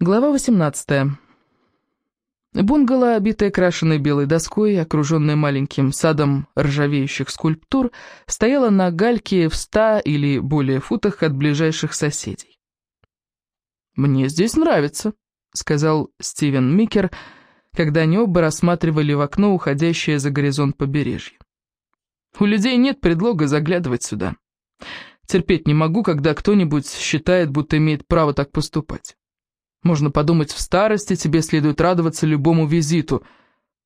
Глава 18. Бунгало, обитое крашеной белой доской, окруженное маленьким садом ржавеющих скульптур, стояло на гальке в ста или более футах от ближайших соседей. «Мне здесь нравится», — сказал Стивен Микер, когда они оба рассматривали в окно уходящее за горизонт побережье. «У людей нет предлога заглядывать сюда. Терпеть не могу, когда кто-нибудь считает, будто имеет право так поступать». Можно подумать, в старости тебе следует радоваться любому визиту,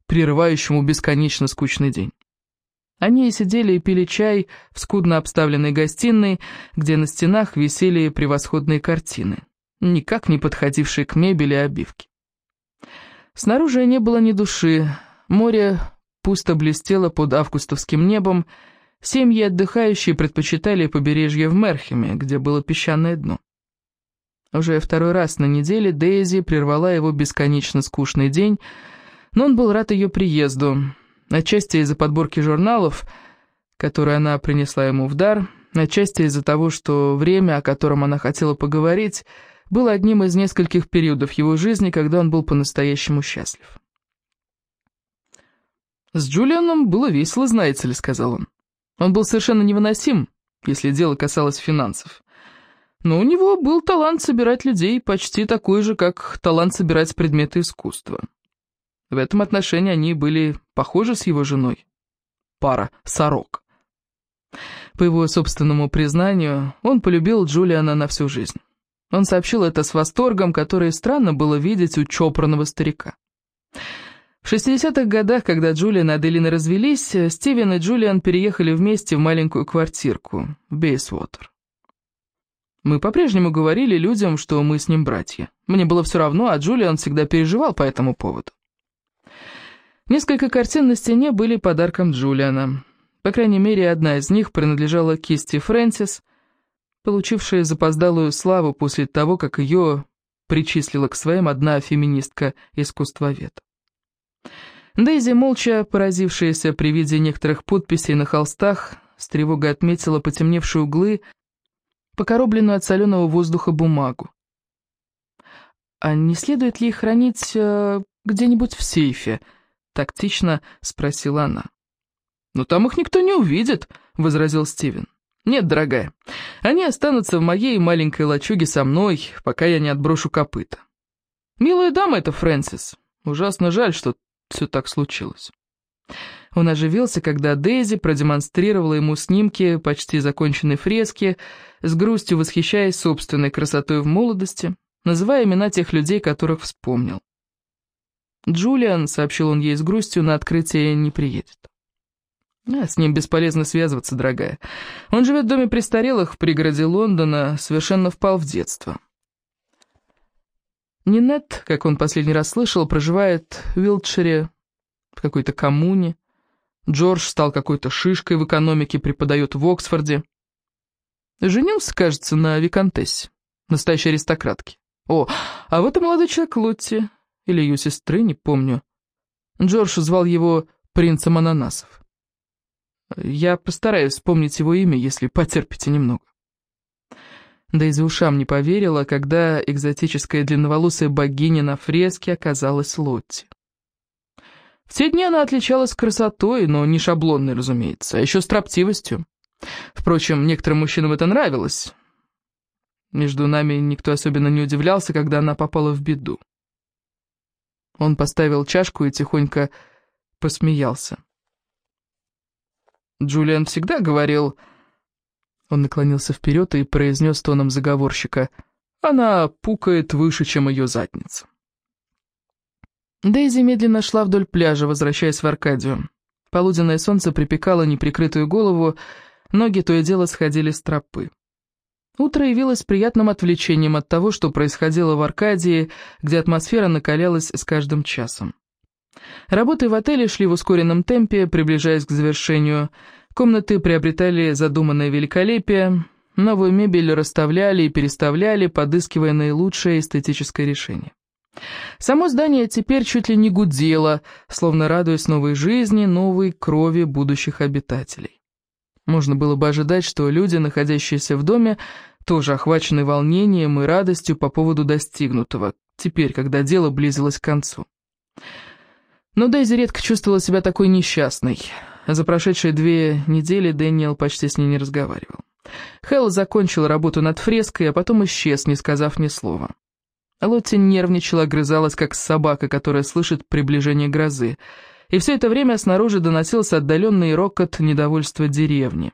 прерывающему бесконечно скучный день. Они сидели и пили чай в скудно обставленной гостиной, где на стенах висели превосходные картины, никак не подходившие к мебели и обивке. Снаружи не было ни души, море пусто блестело под августовским небом, семьи отдыхающие предпочитали побережье в Мерхеме, где было песчаное дно. Уже второй раз на неделе Дейзи прервала его бесконечно скучный день, но он был рад ее приезду, отчасти из-за подборки журналов, которые она принесла ему в дар, отчасти из-за того, что время, о котором она хотела поговорить, было одним из нескольких периодов его жизни, когда он был по-настоящему счастлив. «С Джулианом было весело, знаете ли», — сказал он. «Он был совершенно невыносим, если дело касалось финансов. Но у него был талант собирать людей почти такой же, как талант собирать предметы искусства. В этом отношении они были похожи с его женой. Пара сорок. По его собственному признанию, он полюбил Джулиана на всю жизнь. Он сообщил это с восторгом, который странно было видеть у чопорного старика. В 60-х годах, когда Джулиан и Аделина развелись, Стивен и Джулиан переехали вместе в маленькую квартирку в Бейсвотер. Мы по-прежнему говорили людям, что мы с ним братья. Мне было все равно, а Джулиан всегда переживал по этому поводу. Несколько картин на стене были подарком Джулиана. По крайней мере, одна из них принадлежала кисти Фрэнсис, получившая запоздалую славу после того, как ее причислила к своим одна феминистка-искусствовед. Дейзи, молча поразившаяся при виде некоторых подписей на холстах, с тревогой отметила потемневшие углы покоробленную от соленого воздуха бумагу. «А не следует ли их хранить э, где-нибудь в сейфе?» — тактично спросила она. «Но там их никто не увидит», — возразил Стивен. «Нет, дорогая, они останутся в моей маленькой лачуге со мной, пока я не отброшу копыта. Милая дама это Фрэнсис. Ужасно жаль, что все так случилось». Он оживился, когда Дейзи продемонстрировала ему снимки почти законченной фрески, с грустью восхищаясь собственной красотой в молодости, называя имена тех людей, которых вспомнил. «Джулиан», — сообщил он ей с грустью, — «на открытие не приедет». А, «С ним бесполезно связываться, дорогая. Он живет в доме престарелых в пригороде Лондона, совершенно впал в детство». Нинет, как он последний раз слышал, проживает в Вилтшире, в какой-то коммуне. Джордж стал какой-то шишкой в экономике, преподает в Оксфорде. Женился, кажется, на Викантессе, настоящей аристократке. О, а вот и молодой человек Лотти, или ее сестры, не помню. Джордж звал его принцем ананасов. Я постараюсь вспомнить его имя, если потерпите немного. Да и за ушам не поверила, когда экзотическая длинноволосая богиня на фреске оказалась Лотти. В те дни она отличалась красотой, но не шаблонной, разумеется, а еще строптивостью. Впрочем, некоторым мужчинам это нравилось. Между нами никто особенно не удивлялся, когда она попала в беду. Он поставил чашку и тихонько посмеялся. Джулиан всегда говорил... Он наклонился вперед и произнес тоном заговорщика. «Она пукает выше, чем ее задница». Дейзи медленно шла вдоль пляжа, возвращаясь в Аркадию. Полуденное солнце припекало неприкрытую голову, ноги то и дело сходили с тропы. Утро явилось приятным отвлечением от того, что происходило в Аркадии, где атмосфера накалялась с каждым часом. Работы в отеле шли в ускоренном темпе, приближаясь к завершению. Комнаты приобретали задуманное великолепие, новую мебель расставляли и переставляли, подыскивая наилучшее эстетическое решение. Само здание теперь чуть ли не гудело, словно радуясь новой жизни, новой крови будущих обитателей. Можно было бы ожидать, что люди, находящиеся в доме, тоже охвачены волнением и радостью по поводу достигнутого. теперь, когда дело близилось к концу. Но Дейзи редко чувствовала себя такой несчастной. За прошедшие две недели Дэниел почти с ней не разговаривал. Хелл закончил работу над фреской, а потом исчез, не сказав ни слова. Лотти нервничала, грызалась, как собака, которая слышит приближение грозы. И все это время снаружи доносился отдаленный рокот недовольства деревни.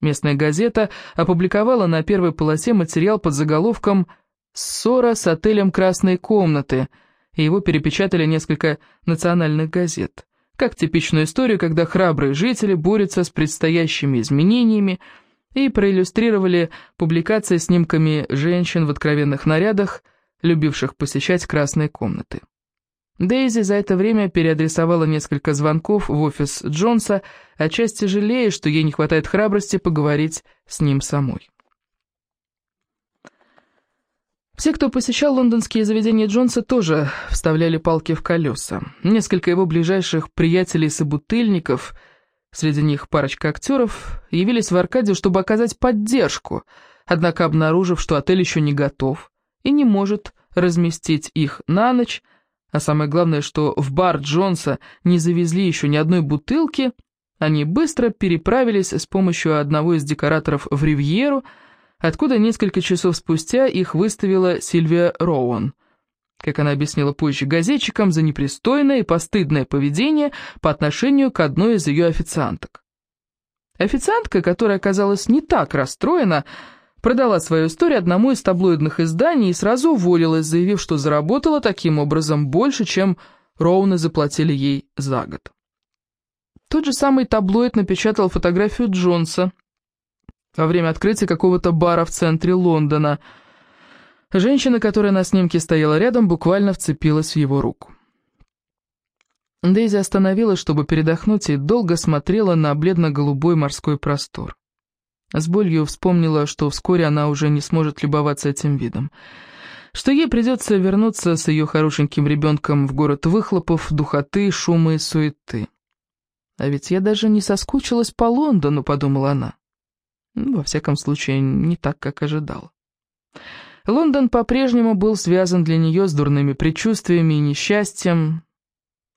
Местная газета опубликовала на первой полосе материал под заголовком «Ссора с отелем «Красные комнаты», и его перепечатали несколько национальных газет. Как типичную историю, когда храбрые жители борются с предстоящими изменениями, и проиллюстрировали публикации снимками женщин в откровенных нарядах, любивших посещать красные комнаты. Дейзи за это время переадресовала несколько звонков в офис Джонса, отчасти жалея, что ей не хватает храбрости поговорить с ним самой. Все, кто посещал лондонские заведения Джонса, тоже вставляли палки в колеса. Несколько его ближайших приятелей-собутыльников, среди них парочка актеров, явились в Аркадию, чтобы оказать поддержку, однако обнаружив, что отель еще не готов и не может разместить их на ночь, а самое главное, что в бар Джонса не завезли еще ни одной бутылки, они быстро переправились с помощью одного из декораторов в Ривьеру, откуда несколько часов спустя их выставила Сильвия Роуэн. Как она объяснила позже газетчикам, за непристойное и постыдное поведение по отношению к одной из ее официанток. Официантка, которая оказалась не так расстроена, продала свою историю одному из таблоидных изданий и сразу уволилась, заявив, что заработала таким образом больше, чем Роуны заплатили ей за год. Тот же самый таблоид напечатал фотографию Джонса во время открытия какого-то бара в центре Лондона. Женщина, которая на снимке стояла рядом, буквально вцепилась в его руку. Дейзи остановилась, чтобы передохнуть, и долго смотрела на бледно-голубой морской простор. С болью вспомнила, что вскоре она уже не сможет любоваться этим видом. Что ей придется вернуться с ее хорошеньким ребенком в город выхлопов, духоты, шума и суеты. «А ведь я даже не соскучилась по Лондону», — подумала она. Ну, во всяком случае, не так, как ожидала. Лондон по-прежнему был связан для нее с дурными предчувствиями и несчастьем.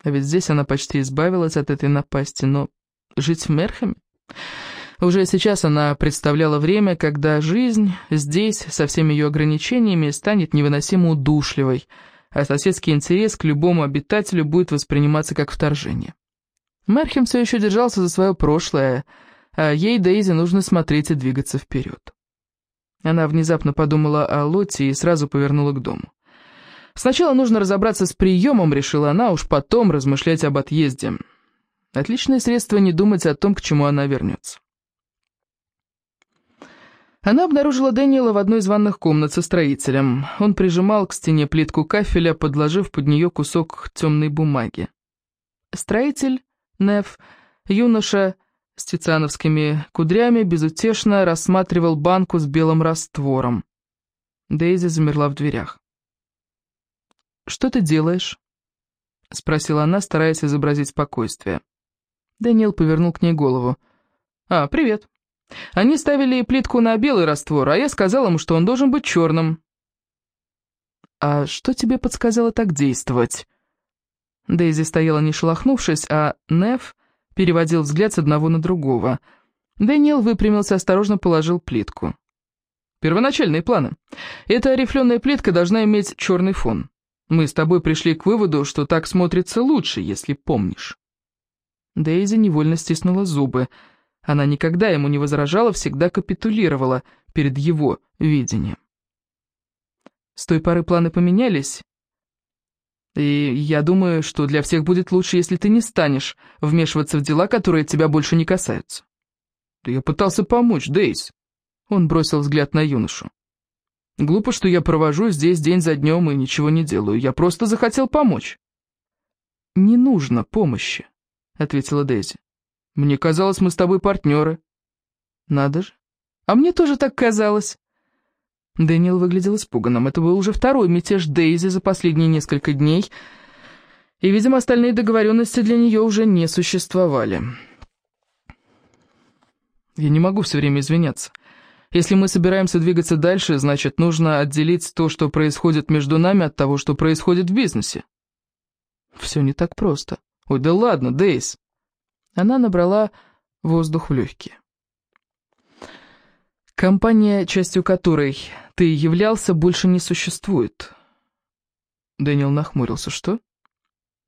А ведь здесь она почти избавилась от этой напасти, но жить в Мерхаме... Уже сейчас она представляла время, когда жизнь здесь, со всеми ее ограничениями, станет невыносимо удушливой, а соседский интерес к любому обитателю будет восприниматься как вторжение. Мерхем все еще держался за свое прошлое, а ей, Дейзи, нужно смотреть и двигаться вперед. Она внезапно подумала о Лотте и сразу повернула к дому. Сначала нужно разобраться с приемом, решила она, уж потом размышлять об отъезде. Отличное средство не думать о том, к чему она вернется. Она обнаружила Дэниела в одной из ванных комнат со строителем. Он прижимал к стене плитку кафеля, подложив под нее кусок темной бумаги. Строитель, Неф, юноша с тициановскими кудрями, безутешно рассматривал банку с белым раствором. Дейзи замерла в дверях. «Что ты делаешь?» — спросила она, стараясь изобразить спокойствие. Дэниел повернул к ней голову. «А, привет». Они ставили плитку на белый раствор, а я сказал ему, что он должен быть черным. «А что тебе подсказало так действовать?» Дейзи стояла не шелохнувшись, а Неф переводил взгляд с одного на другого. Дэниел выпрямился, осторожно положил плитку. «Первоначальные планы. Эта рифленая плитка должна иметь черный фон. Мы с тобой пришли к выводу, что так смотрится лучше, если помнишь». Дейзи невольно стиснула зубы. Она никогда ему не возражала, всегда капитулировала перед его видением. С той поры планы поменялись, и я думаю, что для всех будет лучше, если ты не станешь вмешиваться в дела, которые тебя больше не касаются. Да я пытался помочь, Дейс. Он бросил взгляд на юношу. Глупо, что я провожу здесь день за днем и ничего не делаю. Я просто захотел помочь. Не нужно помощи, ответила Дейзи. Мне казалось, мы с тобой партнеры». «Надо же. А мне тоже так казалось». Дэниел выглядел испуганным. Это был уже второй мятеж Дейзи за последние несколько дней, и, видимо, остальные договоренности для нее уже не существовали. «Я не могу все время извиняться. Если мы собираемся двигаться дальше, значит, нужно отделить то, что происходит между нами, от того, что происходит в бизнесе. Все не так просто. Ой, да ладно, Дейс. Она набрала воздух в легкие. Компания, частью которой ты являлся, больше не существует. Дэниел нахмурился. Что?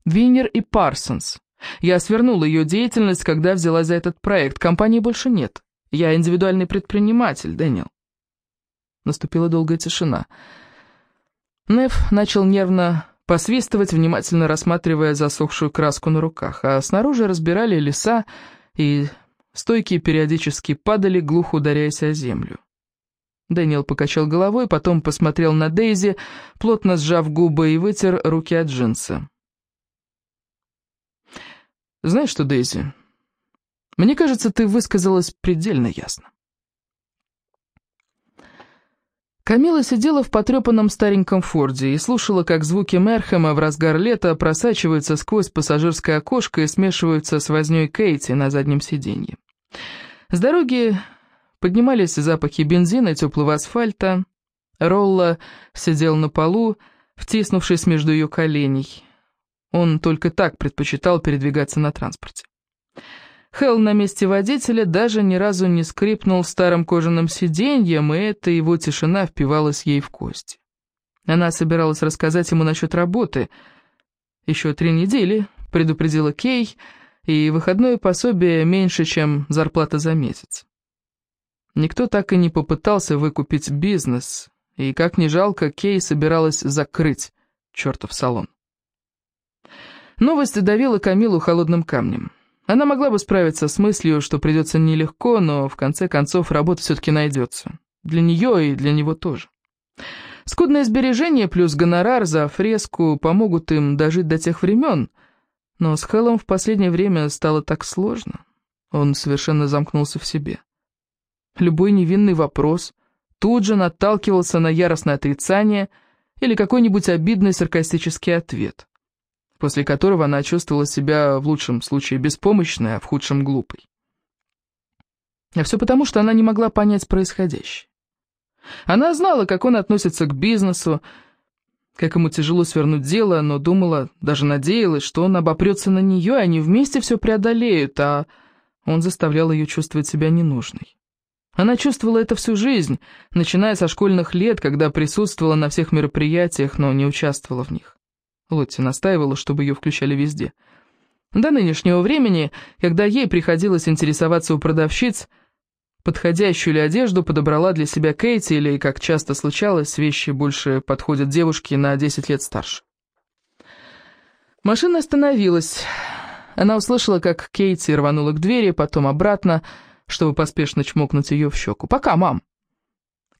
Винер и Парсонс. Я свернула ее деятельность, когда взялась за этот проект. Компании больше нет. Я индивидуальный предприниматель, Дэниел. Наступила долгая тишина. Неф начал нервно посвистывать, внимательно рассматривая засохшую краску на руках, а снаружи разбирали леса, и стойки периодически падали, глухо ударяясь о землю. Дэниел покачал головой, потом посмотрел на Дейзи, плотно сжав губы и вытер руки от джинса. «Знаешь что, Дейзи, мне кажется, ты высказалась предельно ясно». Камила сидела в потрепанном стареньком форде и слушала, как звуки Мерхема в разгар лета просачиваются сквозь пассажирское окошко и смешиваются с вознёй Кейти на заднем сиденье. С дороги Поднимались запахи бензина и теплого асфальта. Ролла сидел на полу, втиснувшись между ее коленей. Он только так предпочитал передвигаться на транспорте. Хелл на месте водителя даже ни разу не скрипнул старым кожаным сиденьем, и эта его тишина впивалась ей в кости. Она собиралась рассказать ему насчет работы. «Еще три недели», — предупредила Кей, — «и выходное пособие меньше, чем зарплата за месяц». Никто так и не попытался выкупить бизнес, и, как ни жалко, Кей собиралась закрыть чертов салон. Новость давила Камилу холодным камнем. Она могла бы справиться с мыслью, что придется нелегко, но в конце концов работа все-таки найдется. Для нее и для него тоже. Скудное сбережение плюс гонорар за фреску помогут им дожить до тех времен, но с Хеллом в последнее время стало так сложно. Он совершенно замкнулся в себе. Любой невинный вопрос тут же наталкивался на яростное отрицание или какой-нибудь обидный саркастический ответ, после которого она чувствовала себя в лучшем случае беспомощной, а в худшем глупой. А все потому, что она не могла понять происходящее. Она знала, как он относится к бизнесу, как ему тяжело свернуть дело, но думала, даже надеялась, что он обопрется на нее, и они вместе все преодолеют, а он заставлял ее чувствовать себя ненужной. Она чувствовала это всю жизнь, начиная со школьных лет, когда присутствовала на всех мероприятиях, но не участвовала в них. Лотти настаивала, чтобы ее включали везде. До нынешнего времени, когда ей приходилось интересоваться у продавщиц, подходящую ли одежду подобрала для себя Кейти, или, как часто случалось, вещи больше подходят девушке на 10 лет старше. Машина остановилась. Она услышала, как Кейти рванула к двери, потом обратно, чтобы поспешно чмокнуть ее в щеку. «Пока, мам!»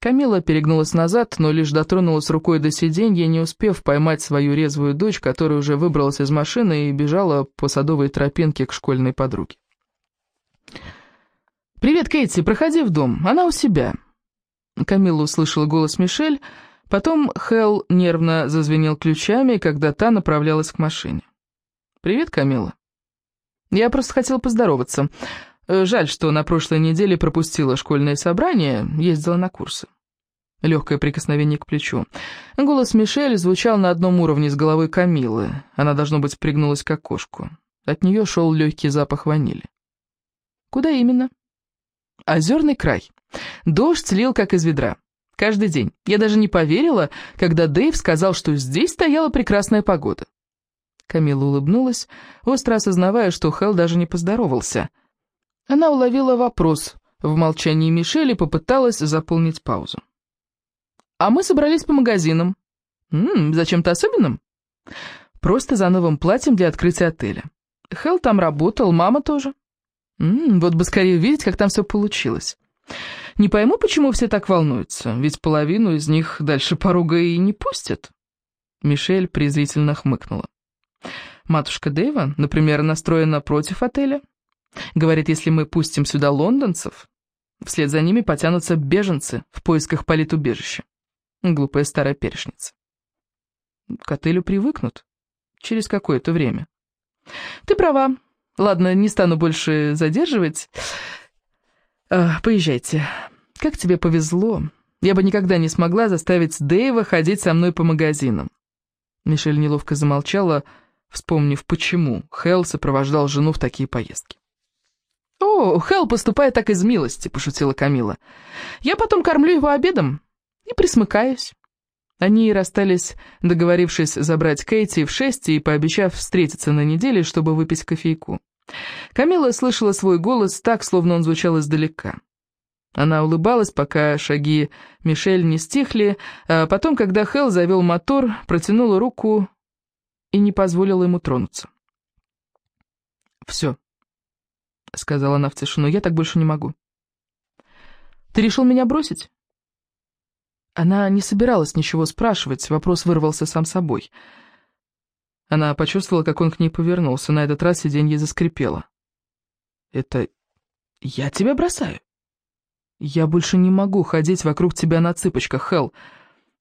Камила перегнулась назад, но лишь дотронулась рукой до сиденья, не успев поймать свою резвую дочь, которая уже выбралась из машины и бежала по садовой тропинке к школьной подруге. «Привет, Кейти, проходи в дом, она у себя». Камила услышала голос Мишель, потом Хелл нервно зазвенел ключами, когда та направлялась к машине. «Привет, Камила». «Я просто хотела поздороваться. Жаль, что на прошлой неделе пропустила школьное собрание, ездила на курсы. Легкое прикосновение к плечу. Голос Мишель звучал на одном уровне с головой Камилы. Она, должно быть, пригнулась к окошку. От нее шел легкий запах ванили. «Куда именно?» «Озерный край. Дождь лил, как из ведра. Каждый день. Я даже не поверила, когда Дэйв сказал, что здесь стояла прекрасная погода». Камила улыбнулась, остро осознавая, что Хелл даже не поздоровался — она уловила вопрос в молчании Мишели и попыталась заполнить паузу. «А мы собрались по магазинам». «М -м, «Зачем-то особенным?» «Просто за новым платьем для открытия отеля. Хелл там работал, мама тоже». -м, «Вот бы скорее увидеть, как там все получилось». «Не пойму, почему все так волнуются, ведь половину из них дальше порога и не пустят». Мишель презрительно хмыкнула. «Матушка Дэйва, например, настроена против отеля». Говорит, если мы пустим сюда лондонцев, вслед за ними потянутся беженцы в поисках политубежища. Глупая старая перешница. К отелю привыкнут через какое-то время. Ты права. Ладно, не стану больше задерживать. А, поезжайте. как тебе повезло. Я бы никогда не смогла заставить Дэйва ходить со мной по магазинам». Мишель неловко замолчала, вспомнив, почему Хелл сопровождал жену в такие поездки. «О, Хелл поступает так из милости», — пошутила Камила. «Я потом кормлю его обедом и присмыкаюсь». Они расстались, договорившись забрать Кейти в шесть и пообещав встретиться на неделе, чтобы выпить кофейку. Камила слышала свой голос так, словно он звучал издалека. Она улыбалась, пока шаги Мишель не стихли, а потом, когда Хелл завел мотор, протянула руку и не позволила ему тронуться. «Все», — сказала она в тишину, — «я так больше не могу». «Ты решил меня бросить?» Она не собиралась ничего спрашивать, вопрос вырвался сам собой. Она почувствовала, как он к ней повернулся, на этот раз сиденье заскрипело. «Это я тебя бросаю?» «Я больше не могу ходить вокруг тебя на цыпочках, Хелл.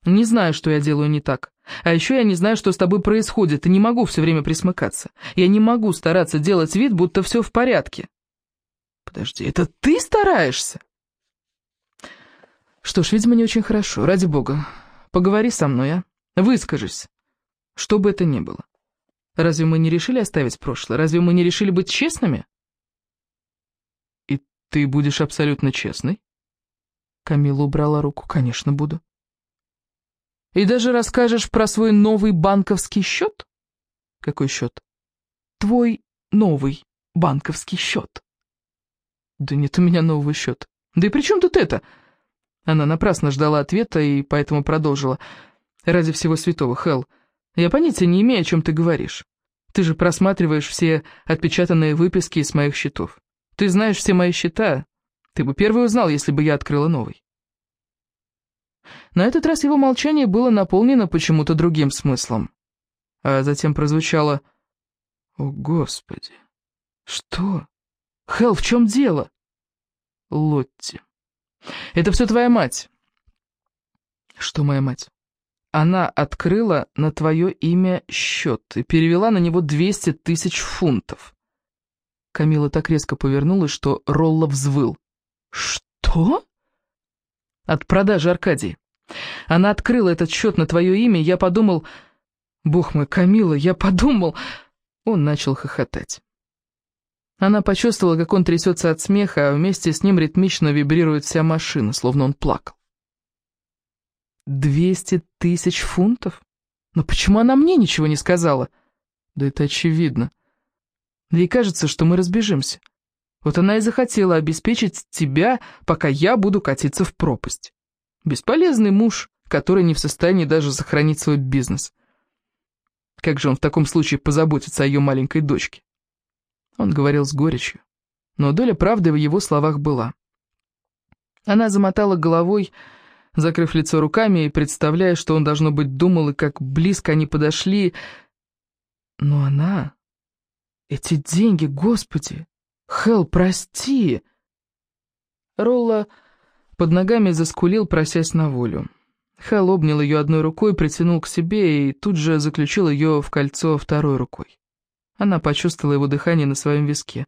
Не знаю, что я делаю не так. А еще я не знаю, что с тобой происходит, и не могу все время присмыкаться. Я не могу стараться делать вид, будто все в порядке». «Подожди, это ты стараешься?» Что ж, видимо, не очень хорошо. Ради бога, поговори со мной, а? Выскажись. Что бы это ни было. Разве мы не решили оставить прошлое? Разве мы не решили быть честными? И ты будешь абсолютно честной? Камила убрала руку. Конечно, буду. И даже расскажешь про свой новый банковский счет? Какой счет? Твой новый банковский счет. Да нет у меня нового счета. Да и при чем тут это? Она напрасно ждала ответа и поэтому продолжила. «Ради всего святого, Хелл, я понятия не имею, о чем ты говоришь. Ты же просматриваешь все отпечатанные выписки из моих счетов. Ты знаешь все мои счета. Ты бы первый узнал, если бы я открыла новый». На этот раз его молчание было наполнено почему-то другим смыслом. А затем прозвучало «О, Господи! Что? Хелл, в чем дело?» «Лотти». Это все твоя мать». «Что моя мать?» Она открыла на твое имя счет и перевела на него 200 тысяч фунтов. Камила так резко повернулась, что Ролла взвыл. «Что?» «От продажи Аркадии. Она открыла этот счет на твое имя, я подумал... Бог мой, Камила, я подумал...» Он начал хохотать. Она почувствовала, как он трясется от смеха, а вместе с ним ритмично вибрирует вся машина, словно он плакал. «Двести тысяч фунтов? Но почему она мне ничего не сказала?» «Да это очевидно. Ей кажется, что мы разбежимся. Вот она и захотела обеспечить тебя, пока я буду катиться в пропасть. Бесполезный муж, который не в состоянии даже сохранить свой бизнес. Как же он в таком случае позаботится о ее маленькой дочке?» Он говорил с горечью, но доля правды в его словах была. Она замотала головой, закрыв лицо руками и представляя, что он, должно быть, думал, и как близко они подошли. Но она... Эти деньги, господи! Хелл, прости! Ролла под ногами заскулил, просясь на волю. Хелл обнял ее одной рукой, притянул к себе и тут же заключил ее в кольцо второй рукой. Она почувствовала его дыхание на своем виске.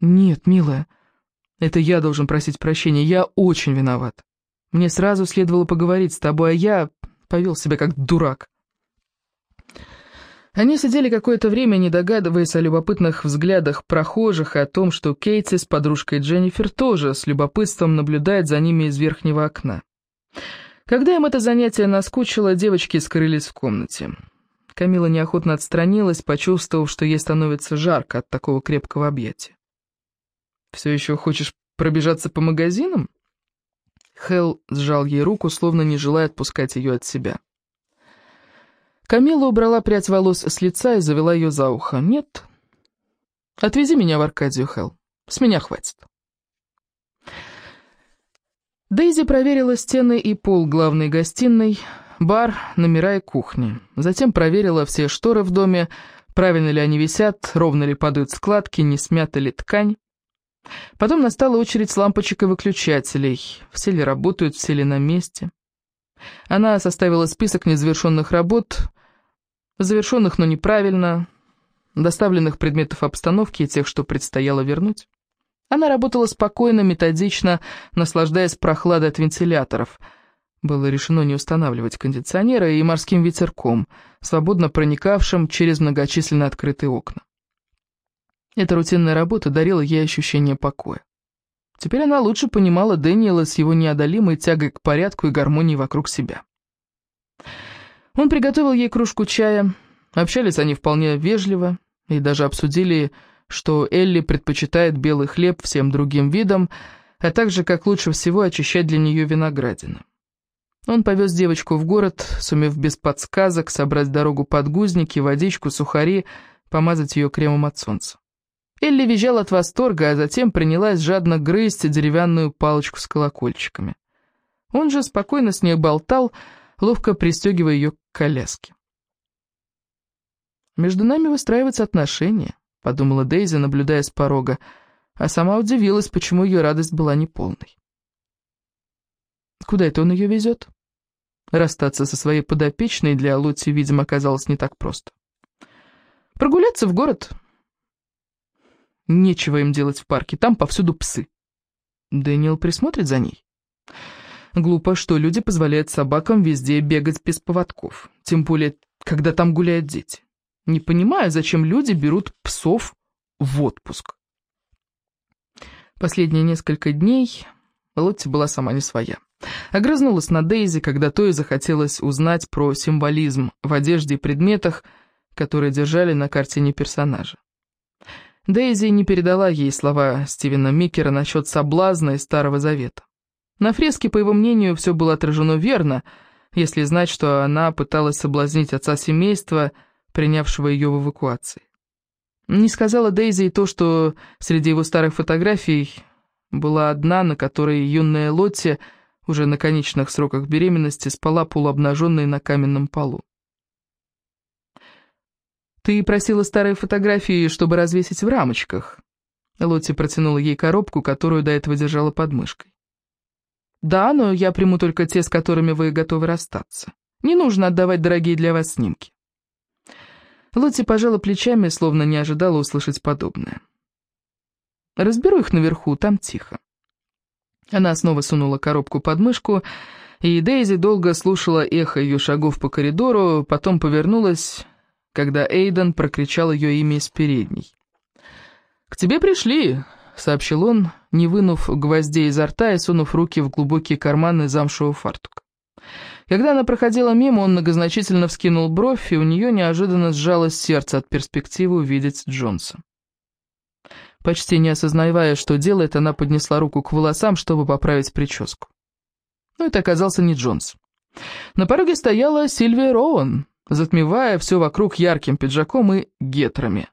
«Нет, милая, это я должен просить прощения, я очень виноват. Мне сразу следовало поговорить с тобой, а я повел себя как дурак». Они сидели какое-то время, не догадываясь о любопытных взглядах прохожих и о том, что Кейти с подружкой Дженнифер тоже с любопытством наблюдает за ними из верхнего окна. Когда им это занятие наскучило, девочки скрылись в комнате. Камила неохотно отстранилась, почувствовав, что ей становится жарко от такого крепкого объятия. «Все еще хочешь пробежаться по магазинам?» Хелл сжал ей руку, словно не желая отпускать ее от себя. Камила убрала прядь волос с лица и завела ее за ухо. «Нет. Отвези меня в Аркадию, Хелл. С меня хватит». Дейзи проверила стены и пол главной гостиной, бар, номера и кухни. Затем проверила все шторы в доме, правильно ли они висят, ровно ли падают складки, не смята ли ткань. Потом настала очередь лампочек и выключателей, все ли работают, все ли на месте. Она составила список незавершенных работ, завершенных, но неправильно, доставленных предметов обстановки и тех, что предстояло вернуть. Она работала спокойно, методично, наслаждаясь прохладой от вентиляторов. Было решено не устанавливать кондиционеры и морским ветерком, свободно проникавшим через многочисленные открытые окна. Эта рутинная работа дарила ей ощущение покоя. Теперь она лучше понимала Дэниела с его неодолимой тягой к порядку и гармонии вокруг себя. Он приготовил ей кружку чая, общались они вполне вежливо и даже обсудили, что Элли предпочитает белый хлеб всем другим видам, а также как лучше всего очищать для нее виноградины. Он повез девочку в город, сумев без подсказок собрать дорогу подгузники, водичку, сухари, помазать ее кремом от солнца. Элли визжала от восторга, а затем принялась жадно грызть деревянную палочку с колокольчиками. Он же спокойно с ней болтал, ловко пристегивая ее к коляске. «Между нами выстраиваются отношения», — подумала Дейзи, наблюдая с порога, а сама удивилась, почему ее радость была неполной. Куда это он ее везет? Расстаться со своей подопечной для Лотти, видимо, оказалось не так просто. Прогуляться в город, Нечего им делать в парке, там повсюду псы. Дэниел присмотрит за ней. Глупо, что люди позволяют собакам везде бегать без поводков, тем более, когда там гуляют дети. Не понимаю, зачем люди берут псов в отпуск. Последние несколько дней Лотти была сама не своя. Огрызнулась на Дейзи, когда то и захотелось узнать про символизм в одежде и предметах, которые держали на картине персонажа. Дейзи не передала ей слова Стивена Микера насчет соблазна из Старого Завета. На фреске, по его мнению, все было отражено верно, если знать, что она пыталась соблазнить отца семейства, принявшего ее в эвакуации. Не сказала Дейзи и то, что среди его старых фотографий была одна, на которой юная Лотти уже на конечных сроках беременности спала полуобнаженной на каменном полу. «Ты просила старые фотографии, чтобы развесить в рамочках». Лотти протянула ей коробку, которую до этого держала под мышкой. «Да, но я приму только те, с которыми вы готовы расстаться. Не нужно отдавать дорогие для вас снимки». Лотти пожала плечами, словно не ожидала услышать подобное. «Разберу их наверху, там тихо». Она снова сунула коробку под мышку, и Дейзи долго слушала эхо ее шагов по коридору, потом повернулась когда Эйден прокричал ее имя из передней. «К тебе пришли», — сообщил он, не вынув гвоздей изо рта и сунув руки в глубокие карманы замшевого фартука. Когда она проходила мимо, он многозначительно вскинул бровь, и у нее неожиданно сжалось сердце от перспективы увидеть Джонса. Почти не осознавая, что делает, она поднесла руку к волосам, чтобы поправить прическу. Но это оказался не Джонс. На пороге стояла Сильвия Роуэн, затмевая все вокруг ярким пиджаком и гетрами.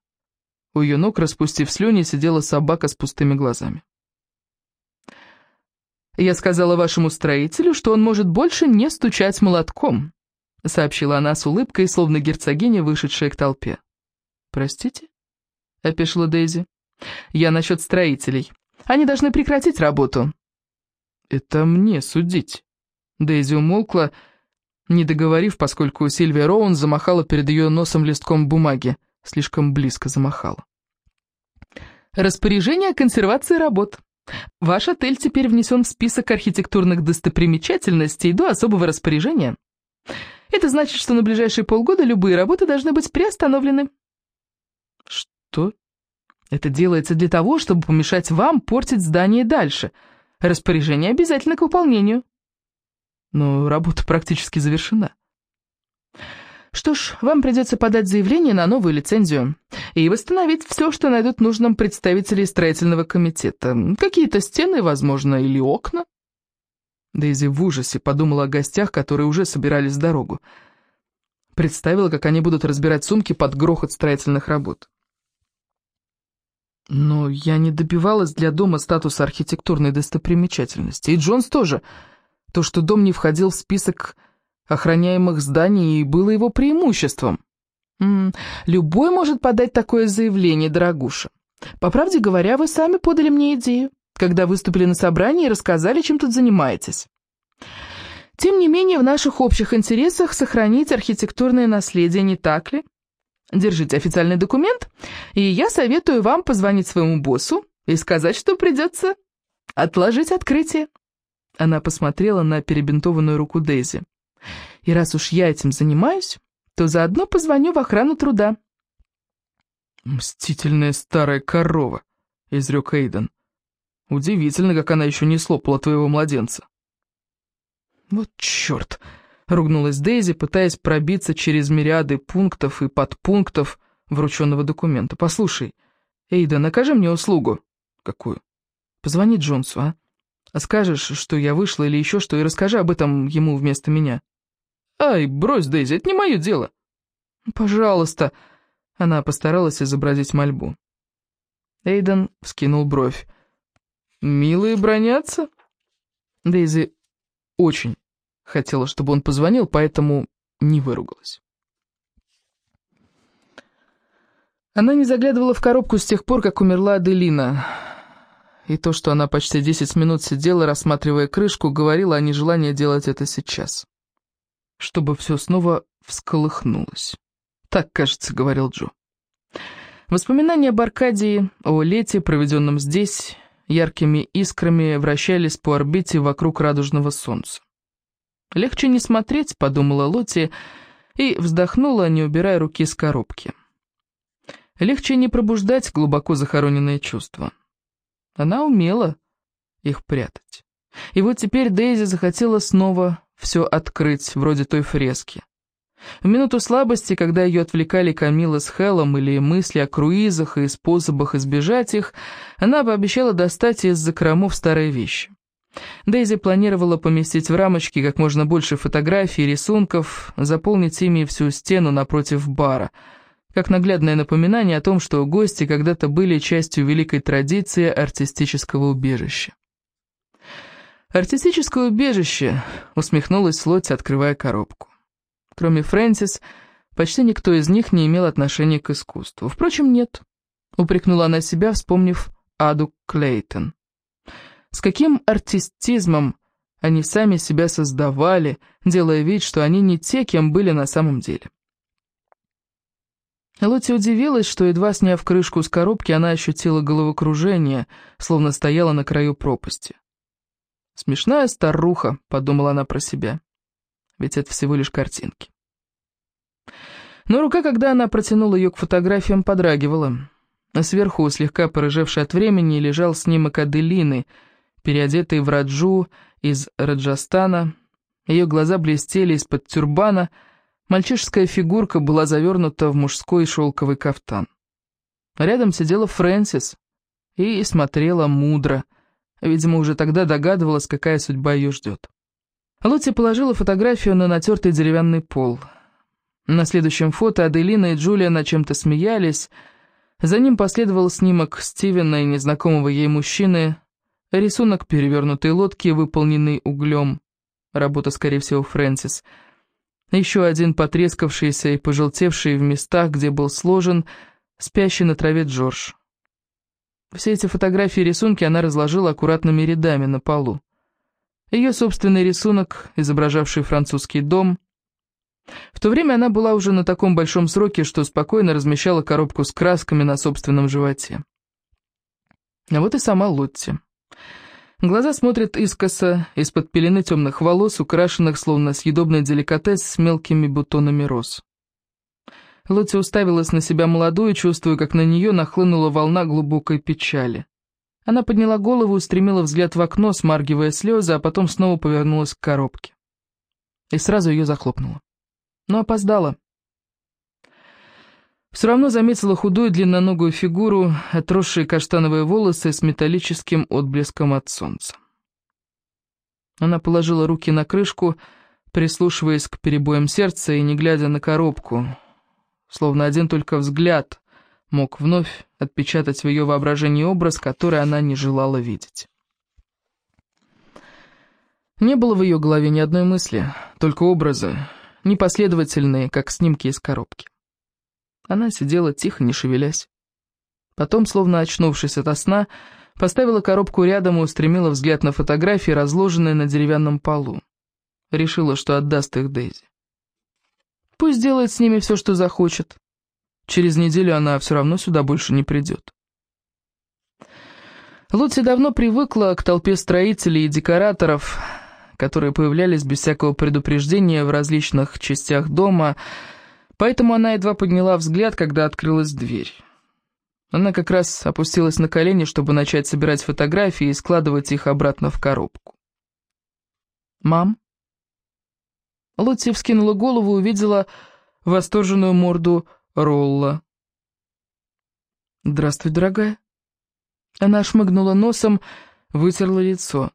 У ее ног, распустив слюни, сидела собака с пустыми глазами. «Я сказала вашему строителю, что он может больше не стучать молотком», сообщила она с улыбкой, словно герцогиня, вышедшая к толпе. «Простите?» — опешила Дейзи. «Я насчет строителей. Они должны прекратить работу». «Это мне судить». Дейзи умолкла, — не договорив, поскольку Сильвия Роун замахала перед ее носом листком бумаги, слишком близко замахала. Распоряжение о консервации работ. Ваш отель теперь внесен в список архитектурных достопримечательностей до особого распоряжения. Это значит, что на ближайшие полгода любые работы должны быть приостановлены. Что? Это делается для того, чтобы помешать вам портить здание дальше. Распоряжение обязательно к выполнению но работа практически завершена. Что ж, вам придется подать заявление на новую лицензию и восстановить все, что найдут нужным представители строительного комитета. Какие-то стены, возможно, или окна. Дейзи в ужасе подумала о гостях, которые уже собирались в дорогу. Представила, как они будут разбирать сумки под грохот строительных работ. Но я не добивалась для дома статуса архитектурной достопримечательности, и Джонс тоже — то, что дом не входил в список охраняемых зданий, было его преимуществом. М -м, любой может подать такое заявление, дорогуша. По правде говоря, вы сами подали мне идею, когда выступили на собрании и рассказали, чем тут занимаетесь. Тем не менее, в наших общих интересах сохранить архитектурное наследие, не так ли? Держите официальный документ, и я советую вам позвонить своему боссу и сказать, что придется отложить открытие. Она посмотрела на перебинтованную руку Дейзи. «И раз уж я этим занимаюсь, то заодно позвоню в охрану труда». «Мстительная старая корова», — изрек Эйден. «Удивительно, как она еще не слопала твоего младенца». «Вот черт!» — ругнулась Дейзи, пытаясь пробиться через мириады пунктов и подпунктов врученного документа. «Послушай, Эйда, накажи мне услугу». «Какую?» «Позвони Джонсу, а? А скажешь, что я вышла или еще что, и расскажи об этом ему вместо меня». «Ай, брось, Дейзи, это не мое дело». «Пожалуйста», — она постаралась изобразить мольбу. Эйден вскинул бровь. «Милые бронятся?» Дейзи очень хотела, чтобы он позвонил, поэтому не выругалась. Она не заглядывала в коробку с тех пор, как умерла Аделина. И то, что она почти 10 минут сидела, рассматривая крышку, говорила о нежелании делать это сейчас. Чтобы все снова всколыхнулось. Так, кажется, говорил Джо. Воспоминания об Аркадии, о лете, проведенном здесь, яркими искрами вращались по орбите вокруг радужного солнца. «Легче не смотреть», — подумала Лотти, и вздохнула, не убирая руки с коробки. Легче не пробуждать глубоко захороненные чувства. Она умела их прятать. И вот теперь Дейзи захотела снова все открыть, вроде той фрески. В минуту слабости, когда ее отвлекали Камила с Хеллом или мысли о круизах и способах избежать их, она пообещала достать из закромов старые вещи. Дейзи планировала поместить в рамочки как можно больше фотографий и рисунков, заполнить ими всю стену напротив бара — как наглядное напоминание о том, что гости когда-то были частью великой традиции артистического убежища. «Артистическое убежище», — усмехнулась Лотти, открывая коробку. Кроме Фрэнсис, почти никто из них не имел отношения к искусству. Впрочем, нет, — упрекнула она себя, вспомнив Аду Клейтон. С каким артистизмом они сами себя создавали, делая вид, что они не те, кем были на самом деле. Лотти удивилась, что, едва сняв крышку с коробки, она ощутила головокружение, словно стояла на краю пропасти. «Смешная старуха», — подумала она про себя. «Ведь это всего лишь картинки». Но рука, когда она протянула ее к фотографиям, подрагивала. Сверху, слегка порыжевший от времени, лежал снимок Аделины, переодетый в Раджу из Раджастана. Ее глаза блестели из-под тюрбана — Мальчишеская фигурка была завернута в мужской шелковый кафтан. Рядом сидела Фрэнсис и смотрела мудро. Видимо, уже тогда догадывалась, какая судьба ее ждет. Лотти положила фотографию на натертый деревянный пол. На следующем фото Аделина и Джулия над чем-то смеялись. За ним последовал снимок Стивена и незнакомого ей мужчины, рисунок перевернутой лодки, выполненный углем. Работа, скорее всего, Фрэнсис — еще один потрескавшийся и пожелтевший в местах, где был сложен, спящий на траве Джордж. Все эти фотографии и рисунки она разложила аккуратными рядами на полу. Ее собственный рисунок, изображавший французский дом. В то время она была уже на таком большом сроке, что спокойно размещала коробку с красками на собственном животе. А вот и сама Лотти. Глаза смотрят искоса, из-под пелены темных волос, украшенных словно съедобный деликатес с мелкими бутонами роз. Лотти уставилась на себя молодую, чувствуя, как на нее нахлынула волна глубокой печали. Она подняла голову, устремила взгляд в окно, смаргивая слезы, а потом снова повернулась к коробке. И сразу ее захлопнула. Но опоздала. Все равно заметила худую длинноногую фигуру, отросшие каштановые волосы с металлическим отблеском от солнца. Она положила руки на крышку, прислушиваясь к перебоям сердца и не глядя на коробку, словно один только взгляд мог вновь отпечатать в ее воображении образ, который она не желала видеть. Не было в ее голове ни одной мысли, только образы, непоследовательные, как снимки из коробки. Она сидела тихо, не шевелясь. Потом, словно очнувшись ото сна, поставила коробку рядом и устремила взгляд на фотографии, разложенные на деревянном полу. Решила, что отдаст их Дейзи. Пусть делает с ними все, что захочет. Через неделю она все равно сюда больше не придет. Лотти давно привыкла к толпе строителей и декораторов, которые появлялись без всякого предупреждения в различных частях дома, поэтому она едва подняла взгляд, когда открылась дверь. Она как раз опустилась на колени, чтобы начать собирать фотографии и складывать их обратно в коробку. «Мам?» Лотти вскинула голову и увидела восторженную морду Ролла. «Здравствуй, дорогая». Она шмыгнула носом, вытерла лицо.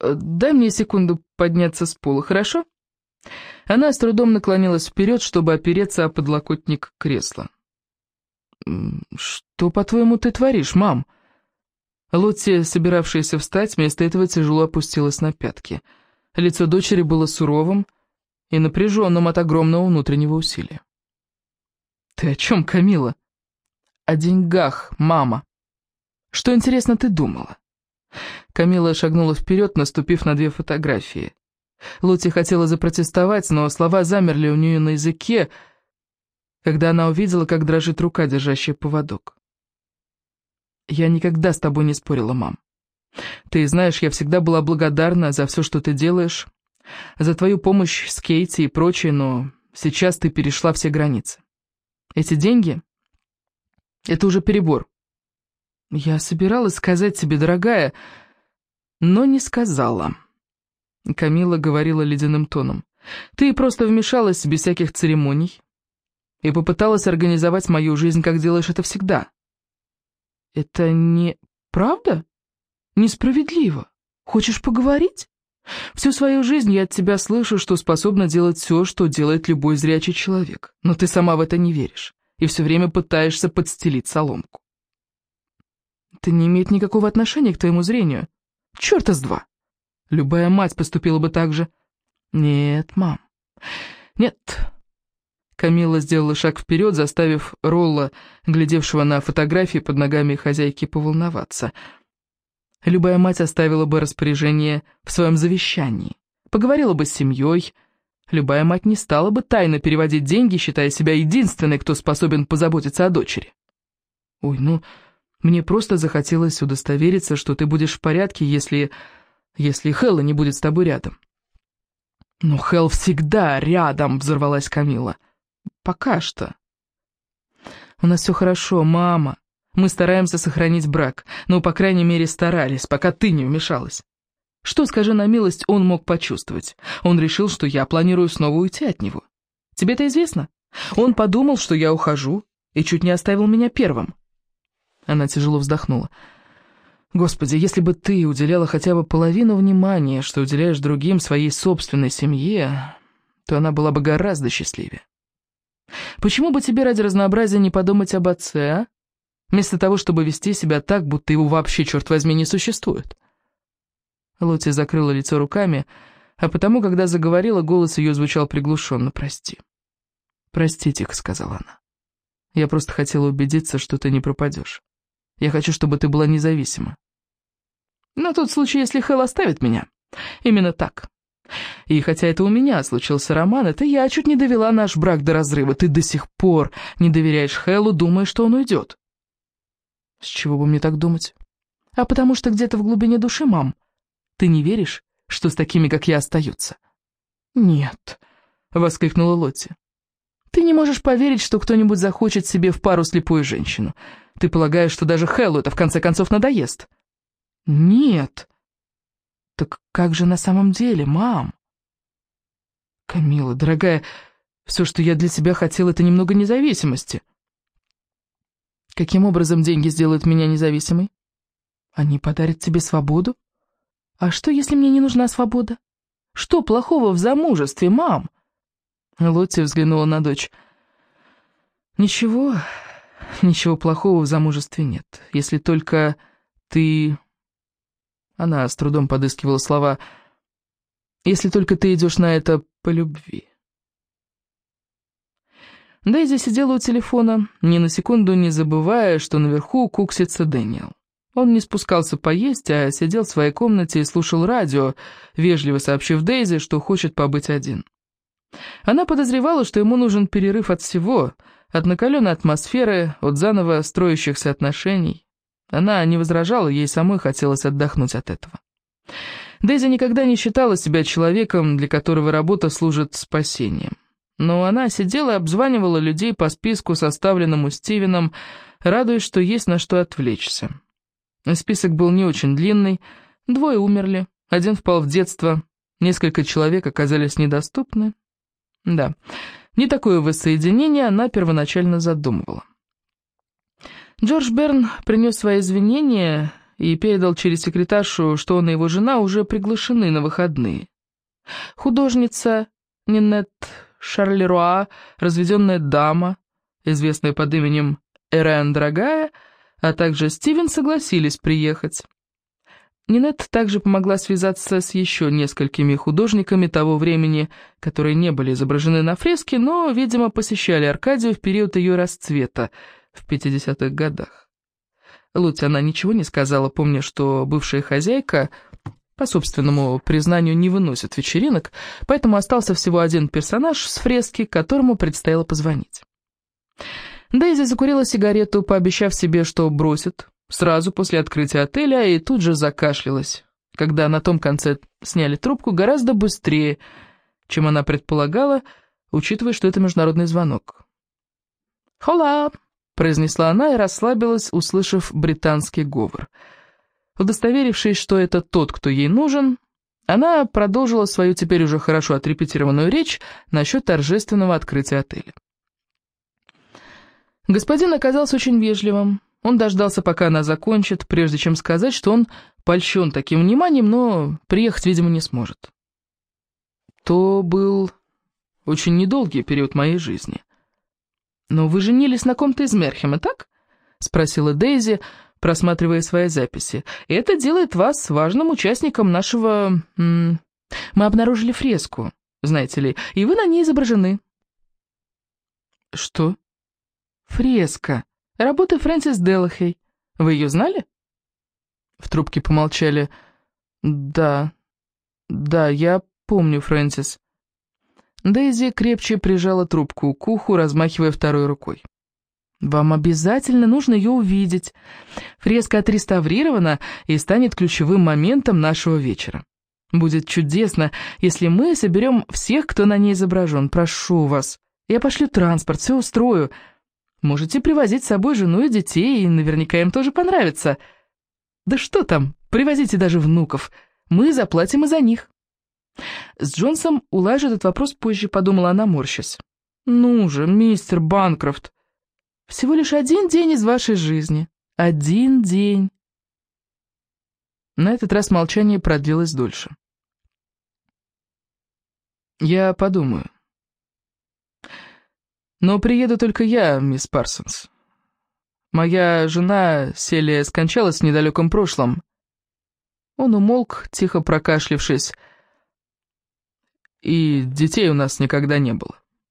«Дай мне секунду подняться с пола, хорошо?» Она с трудом наклонилась вперед, чтобы опереться о подлокотник кресла. «Что, по-твоему, ты творишь, мам?» Лотти, собиравшаяся встать, вместо этого тяжело опустилась на пятки. Лицо дочери было суровым и напряженным от огромного внутреннего усилия. «Ты о чем, Камила?» «О деньгах, мама. Что, интересно, ты думала?» Камила шагнула вперед, наступив на две фотографии. Лотти хотела запротестовать, но слова замерли у нее на языке, когда она увидела, как дрожит рука, держащая поводок. «Я никогда с тобой не спорила, мам. Ты знаешь, я всегда была благодарна за все, что ты делаешь, за твою помощь с Кейти и прочее, но сейчас ты перешла все границы. Эти деньги — это уже перебор. Я собиралась сказать тебе, дорогая, но не сказала». Камила говорила ледяным тоном. «Ты просто вмешалась без всяких церемоний, и попыталась организовать мою жизнь, как делаешь это всегда. Это не правда? Несправедливо. Хочешь поговорить? Всю свою жизнь я от тебя слышу, что способна делать все, что делает любой зрячий человек. Но ты сама в это не веришь и все время пытаешься подстелить соломку. Это не имеет никакого отношения к твоему зрению. Черта с два. Любая мать поступила бы так же. Нет, мам. Нет, Камила сделала шаг вперед, заставив Ролла, глядевшего на фотографии под ногами хозяйки, поволноваться. Любая мать оставила бы распоряжение в своем завещании, поговорила бы с семьей. Любая мать не стала бы тайно переводить деньги, считая себя единственной, кто способен позаботиться о дочери. «Ой, ну, мне просто захотелось удостовериться, что ты будешь в порядке, если... если Хэлла не будет с тобой рядом». «Но Хелл всегда рядом!» — взорвалась. «Камила». Пока что. У нас все хорошо, мама. Мы стараемся сохранить брак. Ну, по крайней мере, старались, пока ты не вмешалась. Что, скажи на милость, он мог почувствовать? Он решил, что я планирую снова уйти от него. Тебе это известно? Он подумал, что я ухожу, и чуть не оставил меня первым. Она тяжело вздохнула. Господи, если бы ты уделяла хотя бы половину внимания, что уделяешь другим своей собственной семье, то она была бы гораздо счастливее. Почему бы тебе ради разнообразия не подумать об отце, а? Вместо того, чтобы вести себя так, будто его вообще, черт возьми, не существует. Лотти закрыла лицо руками, а потому, когда заговорила, голос ее звучал приглушенно. «Прости». «Прости», — тихо сказала она. «Я просто хотела убедиться, что ты не пропадешь. Я хочу, чтобы ты была независима». «На тот случай, если Хелл оставит меня. Именно так. И хотя это у меня случился роман, это я чуть не довела наш брак до разрыва. Ты до сих пор не доверяешь Хэллу, думая, что он уйдет. С чего бы мне так думать? А потому что где-то в глубине души, мам, ты не веришь, что с такими, как я, остаются? Нет, воскликнула Лотти. Ты не можешь поверить, что кто-нибудь захочет себе в пару слепую женщину. Ты полагаешь, что даже Хэллу это в конце концов надоест? Нет, «Так как же на самом деле, мам?» «Камила, дорогая, все, что я для тебя хотел, это немного независимости». «Каким образом деньги сделают меня независимой? Они подарят тебе свободу? А что, если мне не нужна свобода? Что плохого в замужестве, мам?» Лотти взглянула на дочь. «Ничего, ничего плохого в замужестве нет, если только ты она с трудом подыскивала слова. «Если только ты идешь на это по любви». Дейзи сидела у телефона, ни на секунду не забывая, что наверху куксится Дэниел. Он не спускался поесть, а сидел в своей комнате и слушал радио, вежливо сообщив Дейзи, что хочет побыть один. Она подозревала, что ему нужен перерыв от всего, от накаленной атмосферы, от заново строящихся отношений. Она не возражала, ей самой хотелось отдохнуть от этого. Дейзи никогда не считала себя человеком, для которого работа служит спасением. Но она сидела и обзванивала людей по списку, составленному Стивеном, радуясь, что есть на что отвлечься. Список был не очень длинный, двое умерли, один впал в детство, несколько человек оказались недоступны. Да, не такое воссоединение она первоначально задумывала. Джордж Берн принес свои извинения и передал через секретаршу, что он и его жена уже приглашены на выходные. Художница Нинет Шарлеруа, разведенная дама, известная под именем Эрен Дорогая, а также Стивен согласились приехать. Нинет также помогла связаться с еще несколькими художниками того времени, которые не были изображены на фреске, но, видимо, посещали Аркадию в период ее расцвета – в 50-х годах. Лути она ничего не сказала, помня, что бывшая хозяйка, по собственному признанию, не выносит вечеринок, поэтому остался всего один персонаж с фрески, которому предстояло позвонить. Дейзи закурила сигарету, пообещав себе, что бросит, сразу после открытия отеля, и тут же закашлялась, когда на том конце сняли трубку гораздо быстрее, чем она предполагала, учитывая, что это международный звонок. «Хола!» произнесла она и расслабилась, услышав британский говор. Удостоверившись, что это тот, кто ей нужен, она продолжила свою теперь уже хорошо отрепетированную речь насчет торжественного открытия отеля. Господин оказался очень вежливым. Он дождался, пока она закончит, прежде чем сказать, что он польщен таким вниманием, но приехать, видимо, не сможет. То был очень недолгий период моей жизни. «Но вы женились на ком-то из Мерхема, так?» — спросила Дейзи, просматривая свои записи. «Это делает вас важным участником нашего... Мы обнаружили фреску, знаете ли, и вы на ней изображены». «Что?» «Фреска. Работа Фрэнсис Делахей. Вы ее знали?» В трубке помолчали. «Да, да, я помню, Фрэнсис». Дейзи крепче прижала трубку к уху, размахивая второй рукой. «Вам обязательно нужно ее увидеть. Фреска отреставрирована и станет ключевым моментом нашего вечера. Будет чудесно, если мы соберем всех, кто на ней изображен. Прошу вас. Я пошлю транспорт, все устрою. Можете привозить с собой жену и детей, и наверняка им тоже понравится. Да что там, привозите даже внуков. Мы заплатим и за них». С Джонсом улажу этот вопрос позже, подумала она, морщась. «Ну же, мистер Банкрофт, всего лишь один день из вашей жизни. Один день». На этот раз молчание продлилось дольше. «Я подумаю. Но приеду только я, мисс Парсонс. Моя жена Селия скончалась в недалеком прошлом». Он умолк, тихо прокашлившись, и детей у нас никогда не было.